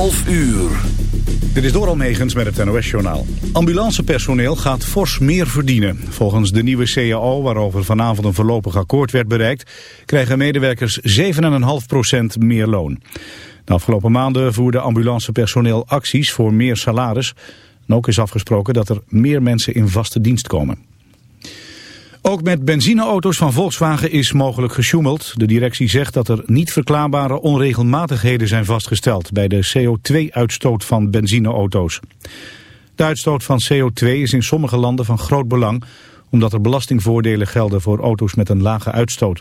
11 uur. Dit is Doral Megens met het NOS-journaal. Ambulancepersoneel gaat fors meer verdienen. Volgens de nieuwe CAO, waarover vanavond een voorlopig akkoord werd bereikt... krijgen medewerkers 7,5% meer loon. De afgelopen maanden voerde ambulancepersoneel acties voor meer salaris. En ook is afgesproken dat er meer mensen in vaste dienst komen. Ook met benzineauto's van Volkswagen is mogelijk gesjoemeld. De directie zegt dat er niet verklaarbare onregelmatigheden zijn vastgesteld bij de CO2-uitstoot van benzineauto's. De uitstoot van CO2 is in sommige landen van groot belang, omdat er belastingvoordelen gelden voor auto's met een lage uitstoot.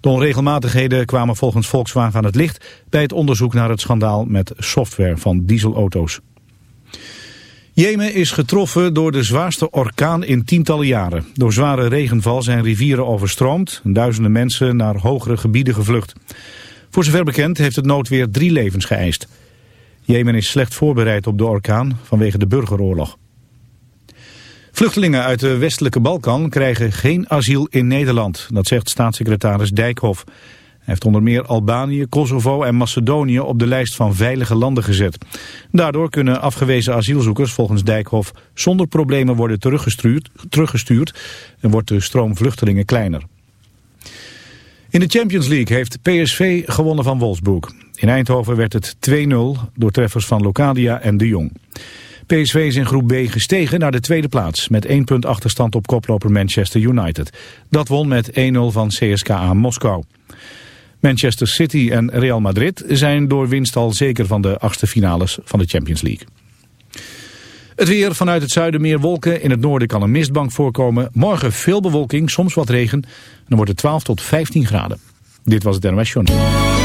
De onregelmatigheden kwamen volgens Volkswagen aan het licht bij het onderzoek naar het schandaal met software van dieselauto's. Jemen is getroffen door de zwaarste orkaan in tientallen jaren. Door zware regenval zijn rivieren overstroomd en duizenden mensen naar hogere gebieden gevlucht. Voor zover bekend heeft het noodweer drie levens geëist. Jemen is slecht voorbereid op de orkaan vanwege de burgeroorlog. Vluchtelingen uit de westelijke Balkan krijgen geen asiel in Nederland. Dat zegt staatssecretaris Dijkhoff. Heeft onder meer Albanië, Kosovo en Macedonië op de lijst van veilige landen gezet. Daardoor kunnen afgewezen asielzoekers volgens Dijkhoff zonder problemen worden teruggestuurd, teruggestuurd en wordt de stroom vluchtelingen kleiner. In de Champions League heeft PSV gewonnen van Wolfsburg. In Eindhoven werd het 2-0 door treffers van Locadia en De Jong. PSV is in groep B gestegen naar de tweede plaats... met één punt achterstand op koploper Manchester United. Dat won met 1-0 van CSKA Moskou. Manchester City en Real Madrid zijn door winst al zeker van de achtste finales van de Champions League. Het weer vanuit het zuiden meer wolken. In het noorden kan een mistbank voorkomen. Morgen veel bewolking, soms wat regen. Dan wordt het 12 tot 15 graden. Dit was het NOS Journal.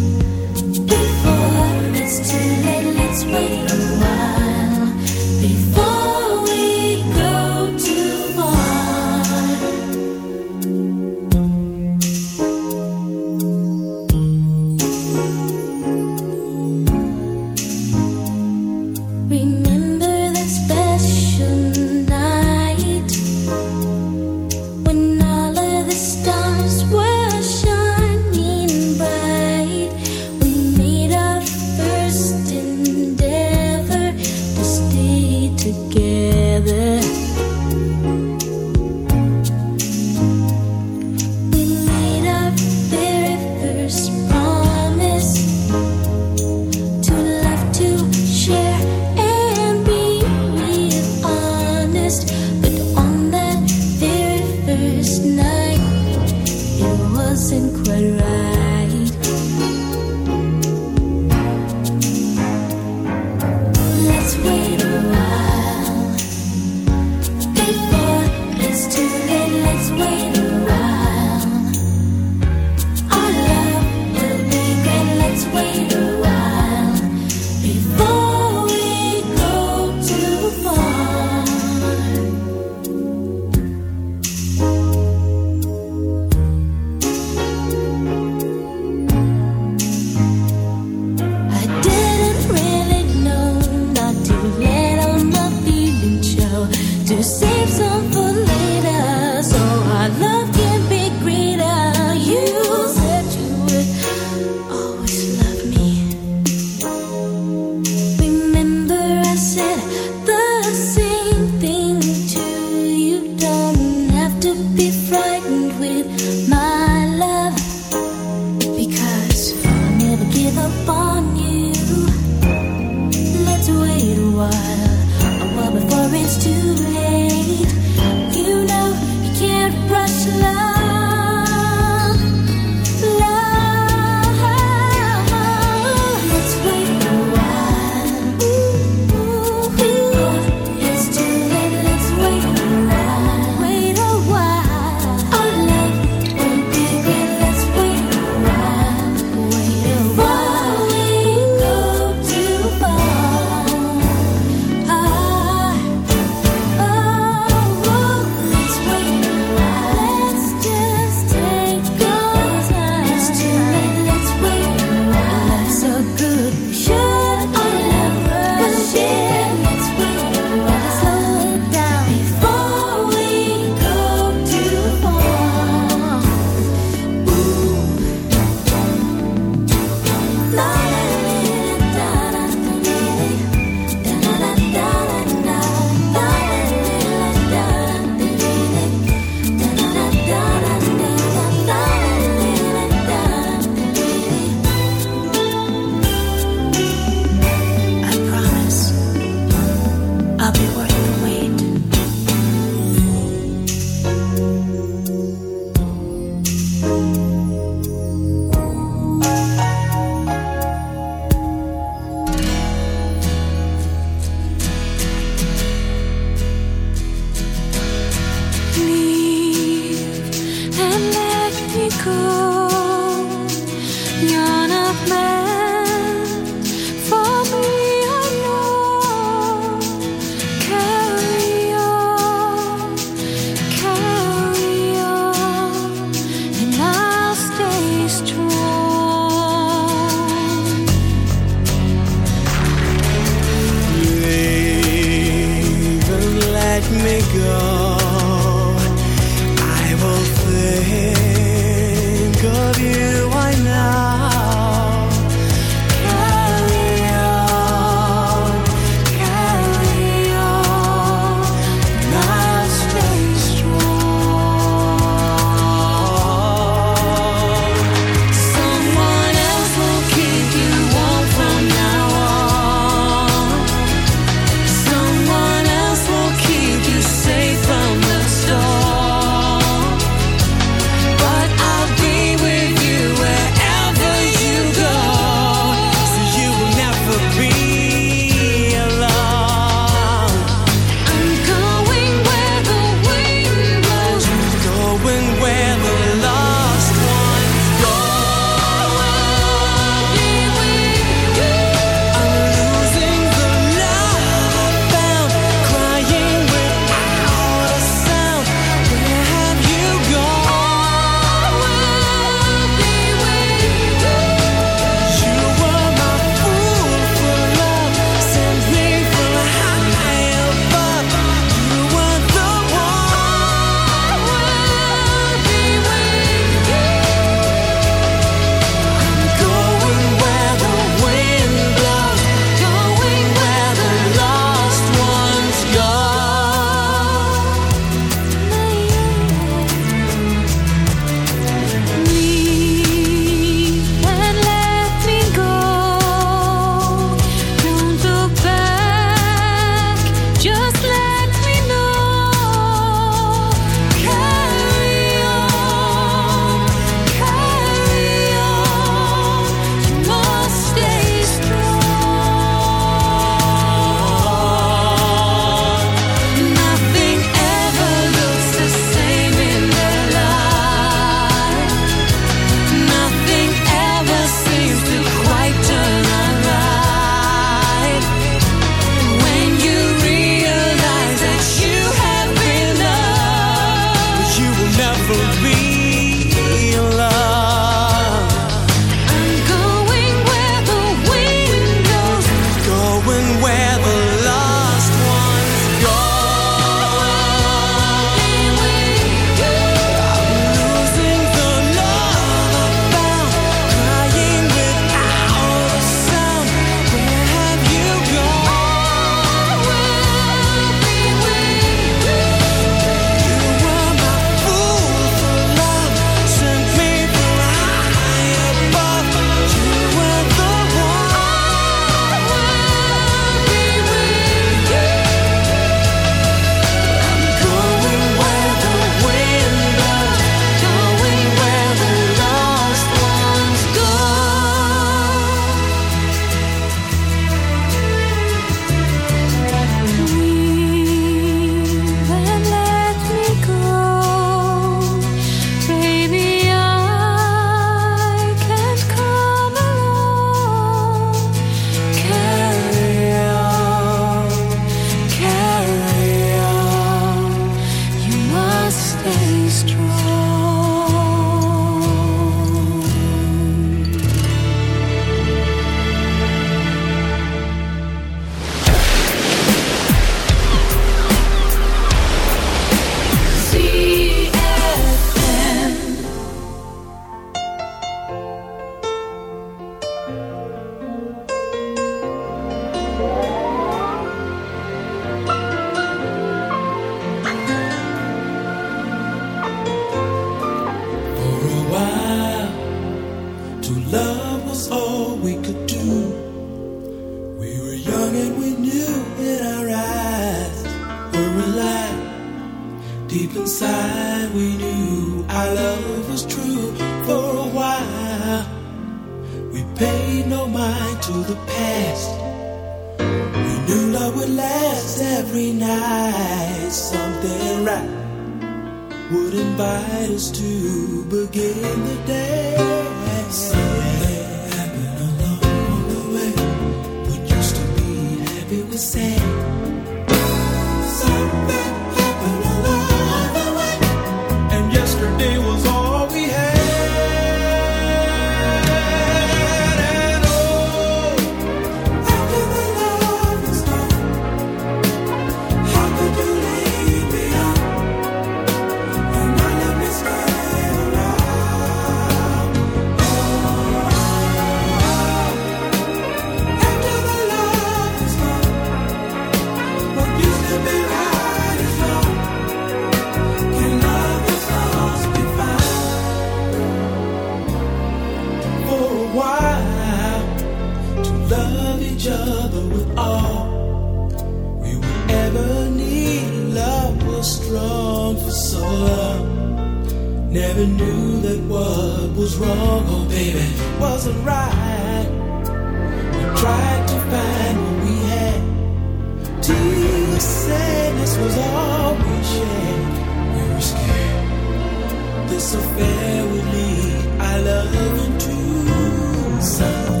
Was all we shared, we were scared. This affair would lead I love into something.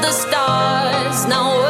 the stars. Now